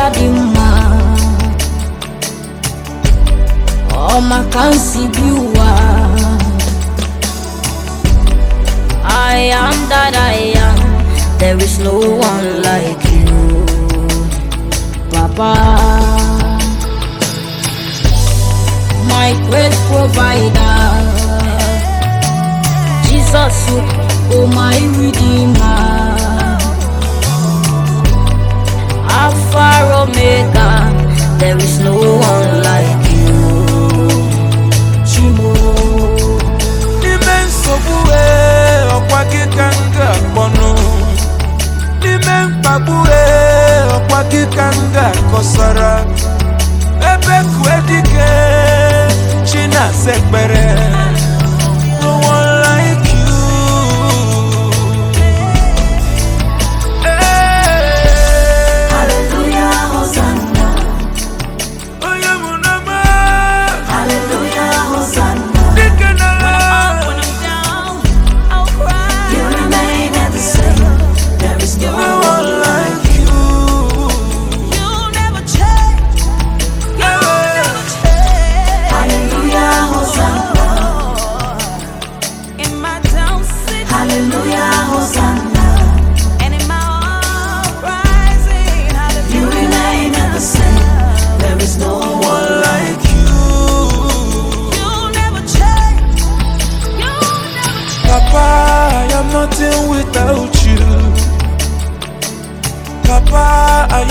okorobịa dị mma ọ maka nsi bi ụwa I am that I am. There is no one like you Papa. My great provider. Jesus oh my redeemer Alpha Omega, there is no one like you. Chimo, n'ime nsogbu ee ọkwa gị ka m ga-akpọnụ n'ime mkpagbu ee ebe kue dike chi na-asa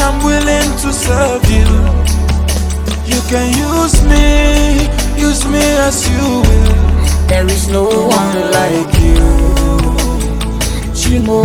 I am willing to serve you. You can use me, use me as you will. there is no one like you. Chimo,